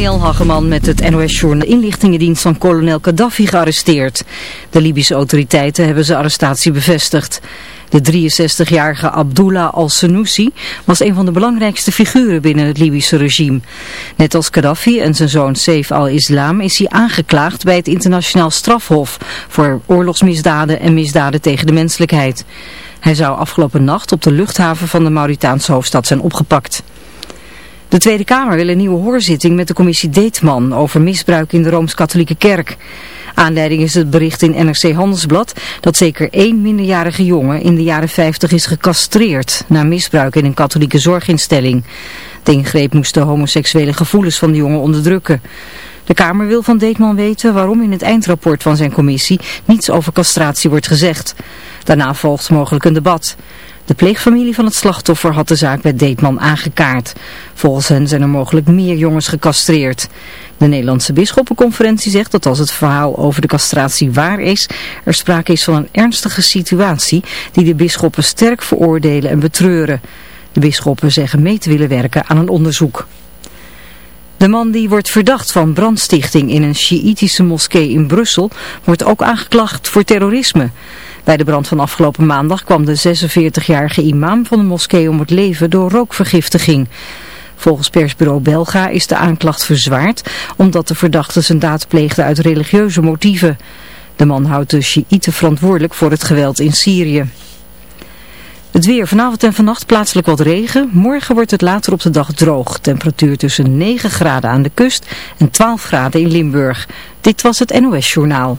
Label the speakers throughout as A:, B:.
A: Mariel Hageman met het NOS-journal inlichtingendienst van kolonel Gaddafi gearresteerd. De Libische autoriteiten hebben zijn arrestatie bevestigd. De 63-jarige Abdullah al-Senussi was een van de belangrijkste figuren binnen het Libische regime. Net als Gaddafi en zijn zoon Saif al-Islam is hij aangeklaagd bij het internationaal strafhof voor oorlogsmisdaden en misdaden tegen de menselijkheid. Hij zou afgelopen nacht op de luchthaven van de Mauritaanse hoofdstad zijn opgepakt. De Tweede Kamer wil een nieuwe hoorzitting met de commissie Deetman over misbruik in de Rooms-Katholieke Kerk. Aanleiding is het bericht in NRC Handelsblad dat zeker één minderjarige jongen in de jaren 50 is gecastreerd na misbruik in een katholieke zorginstelling. De ingreep moest de homoseksuele gevoelens van de jongen onderdrukken. De Kamer wil van Deetman weten waarom in het eindrapport van zijn commissie niets over castratie wordt gezegd. Daarna volgt mogelijk een debat. De pleegfamilie van het slachtoffer had de zaak bij Deetman aangekaart. Volgens hen zijn er mogelijk meer jongens gecastreerd. De Nederlandse Bisschoppenconferentie zegt dat als het verhaal over de castratie waar is, er sprake is van een ernstige situatie die de bisschoppen sterk veroordelen en betreuren. De bisschoppen zeggen mee te willen werken aan een onderzoek. De man die wordt verdacht van brandstichting in een Sjiïtische moskee in Brussel wordt ook aangeklaagd voor terrorisme. Bij de brand van afgelopen maandag kwam de 46-jarige imam van de moskee om het leven door rookvergiftiging. Volgens persbureau Belga is de aanklacht verzwaard omdat de verdachte zijn daad pleegde uit religieuze motieven. De man houdt de Shiiten verantwoordelijk voor het geweld in Syrië. Het weer vanavond en vannacht plaatselijk wat regen. Morgen wordt het later op de dag droog. Temperatuur tussen 9 graden aan de kust en 12 graden in Limburg. Dit was het NOS Journaal.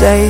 B: stay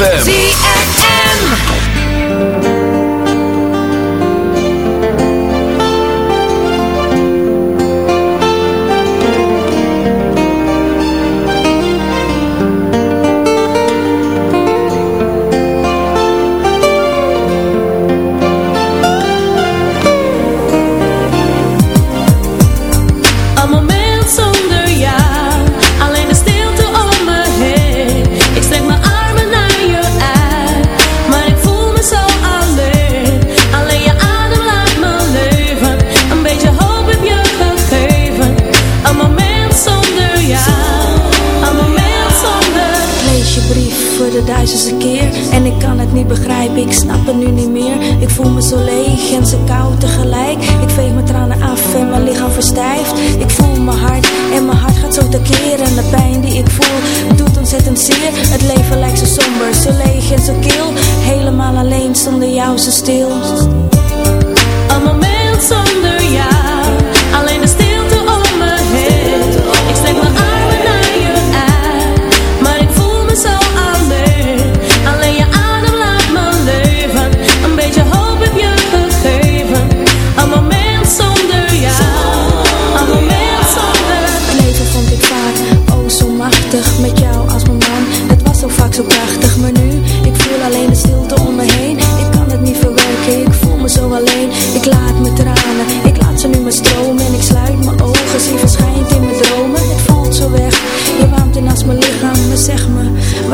B: ZFM.
C: Zeer Het leven lijkt zo somber, zo leeg en zo kil. Helemaal alleen zonder jou zo stil.
D: Moment zonder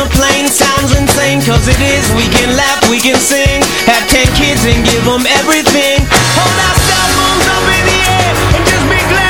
E: the plain Sounds insane. Cause it is We can laugh, we can sing. Have ten kids and give them everything. Hold our cell phones up in the air And just be glad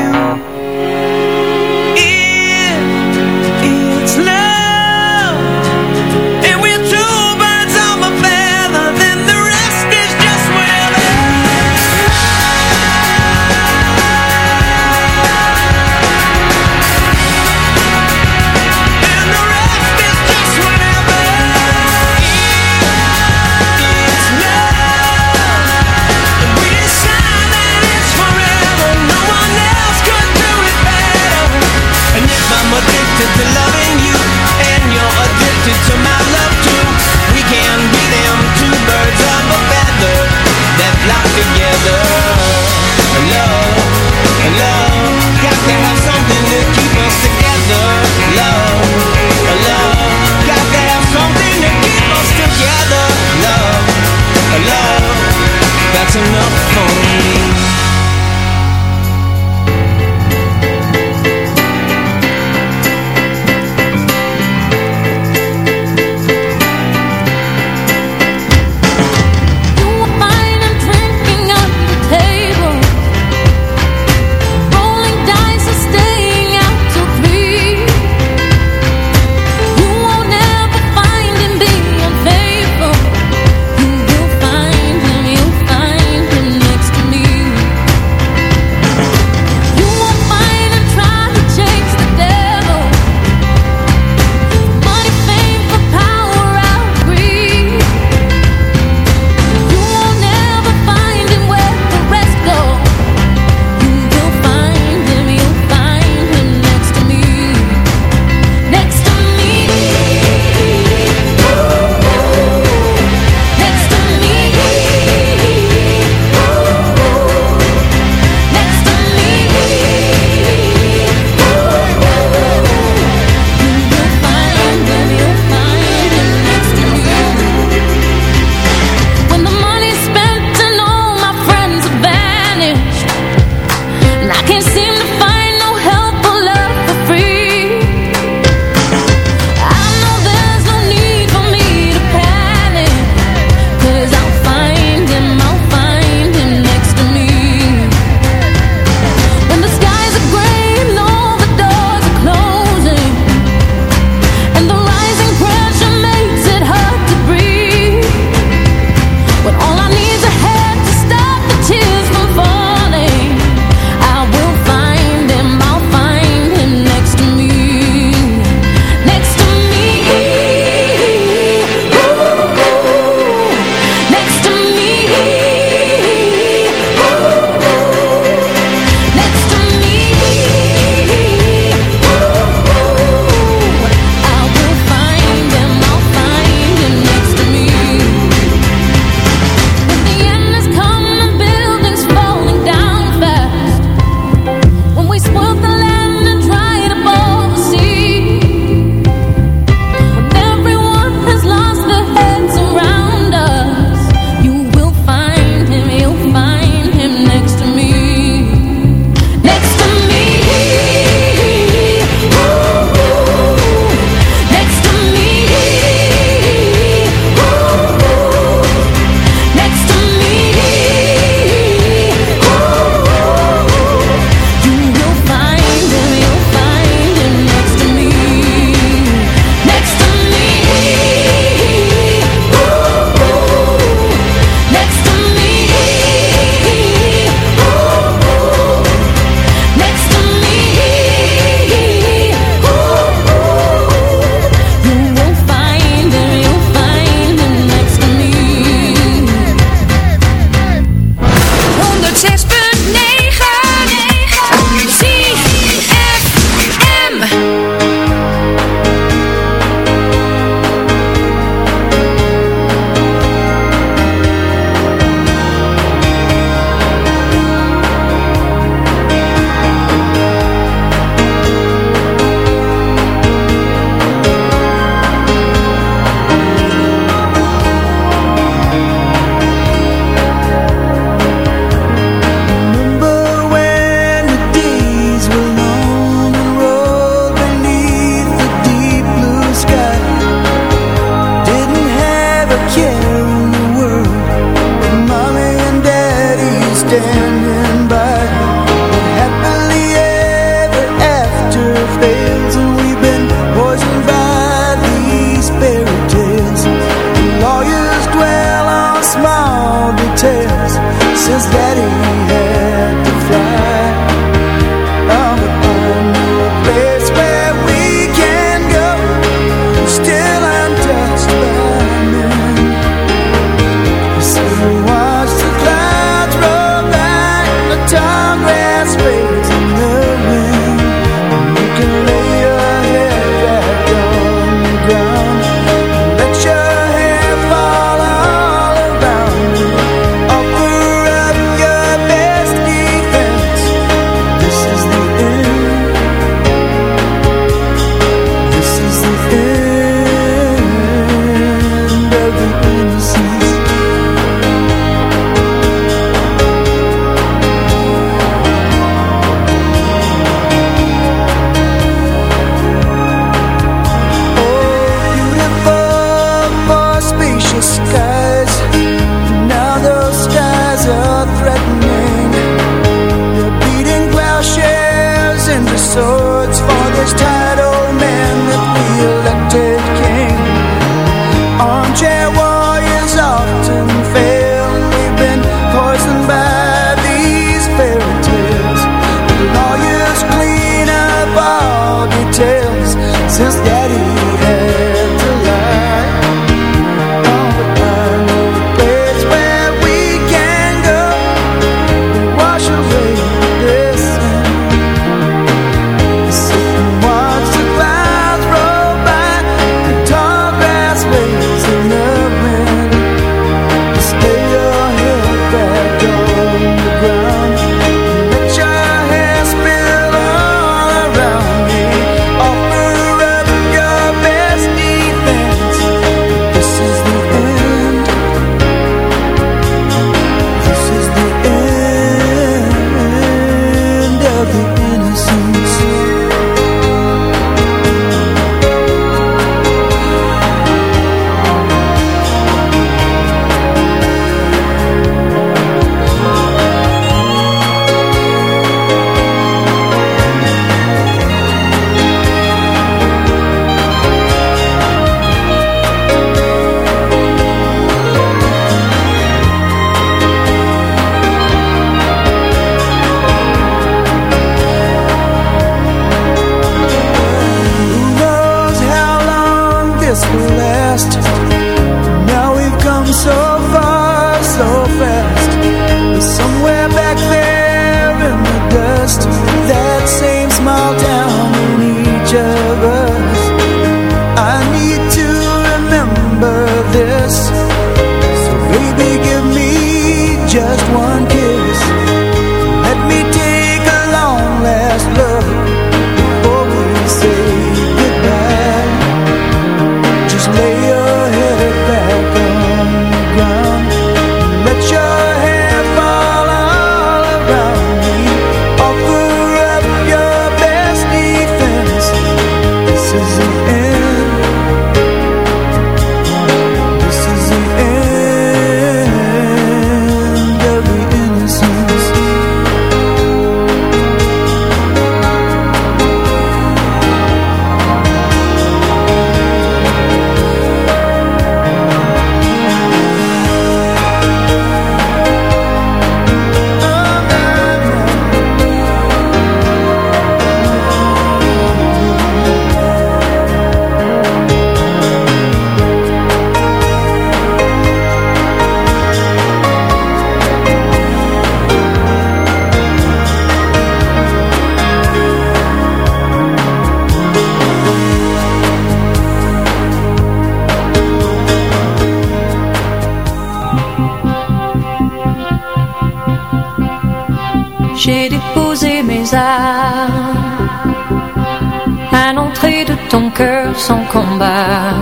F: combat.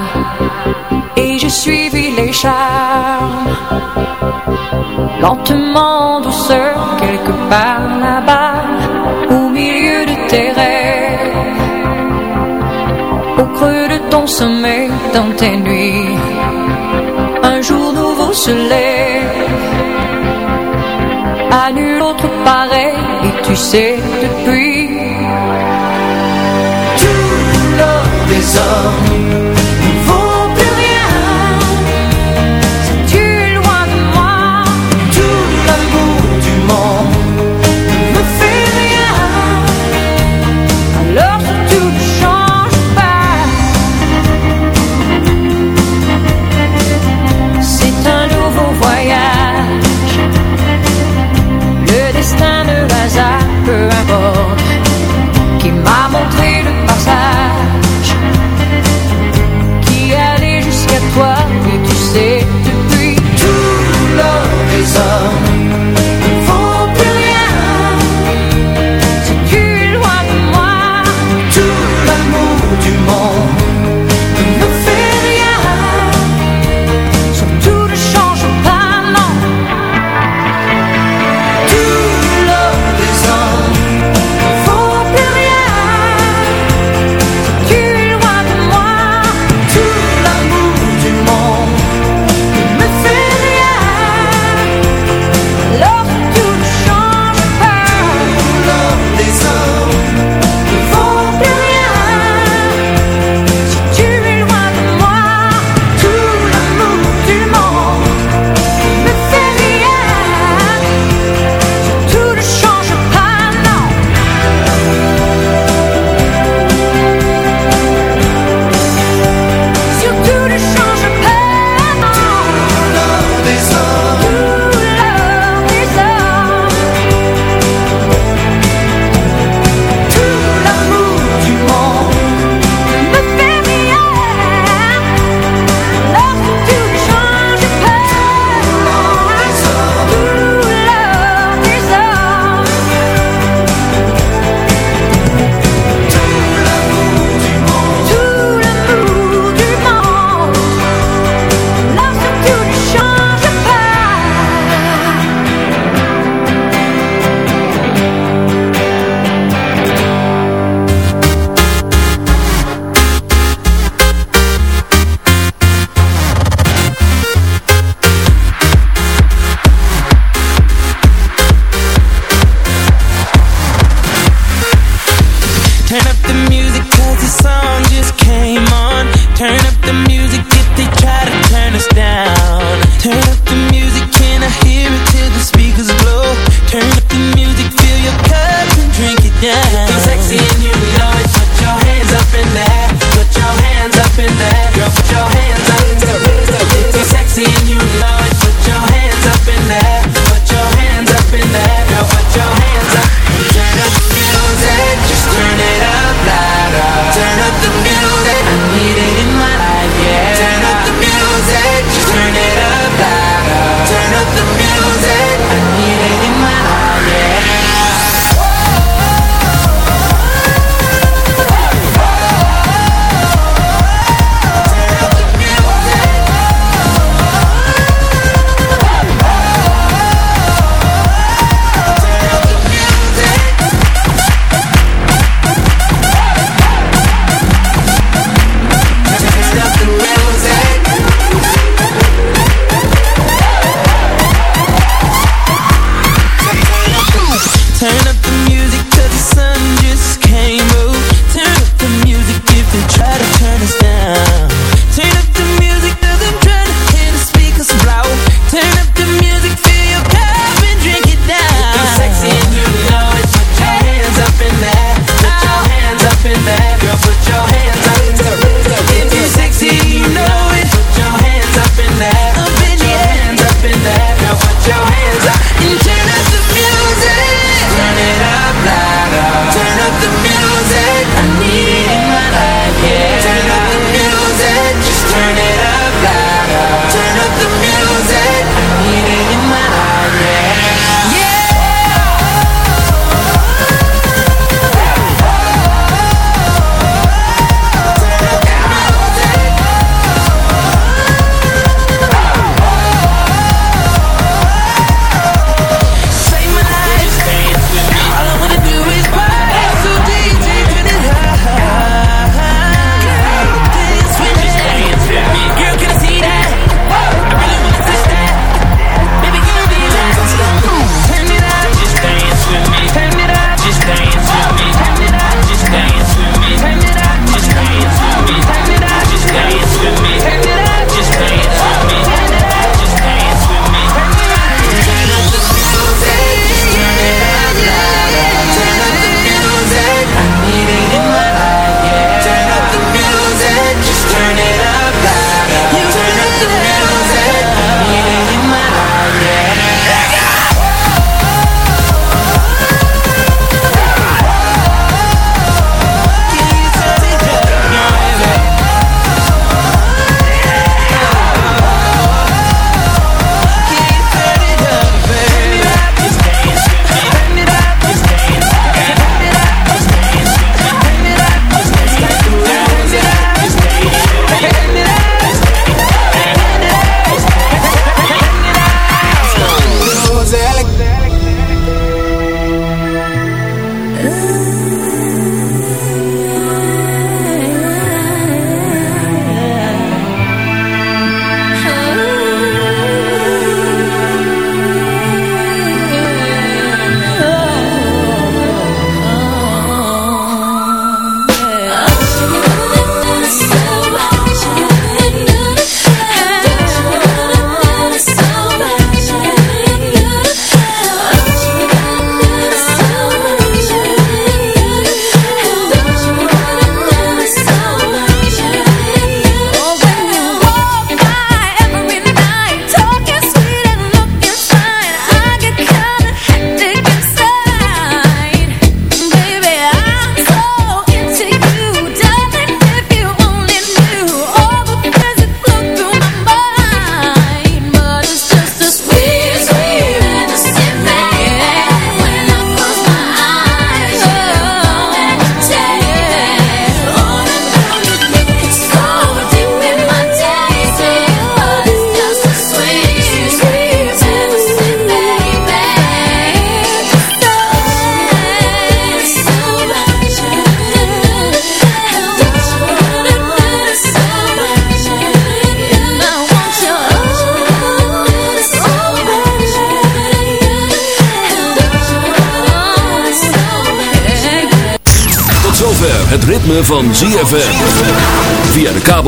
F: Et j'ai suivi les charmes, lentement, douceur, quelque part là-bas, au milieu de tes rêves, au creux de ton sommeil, dans tes nuits. Un jour nouveau se lève, à nul autre pareil, et tu sais depuis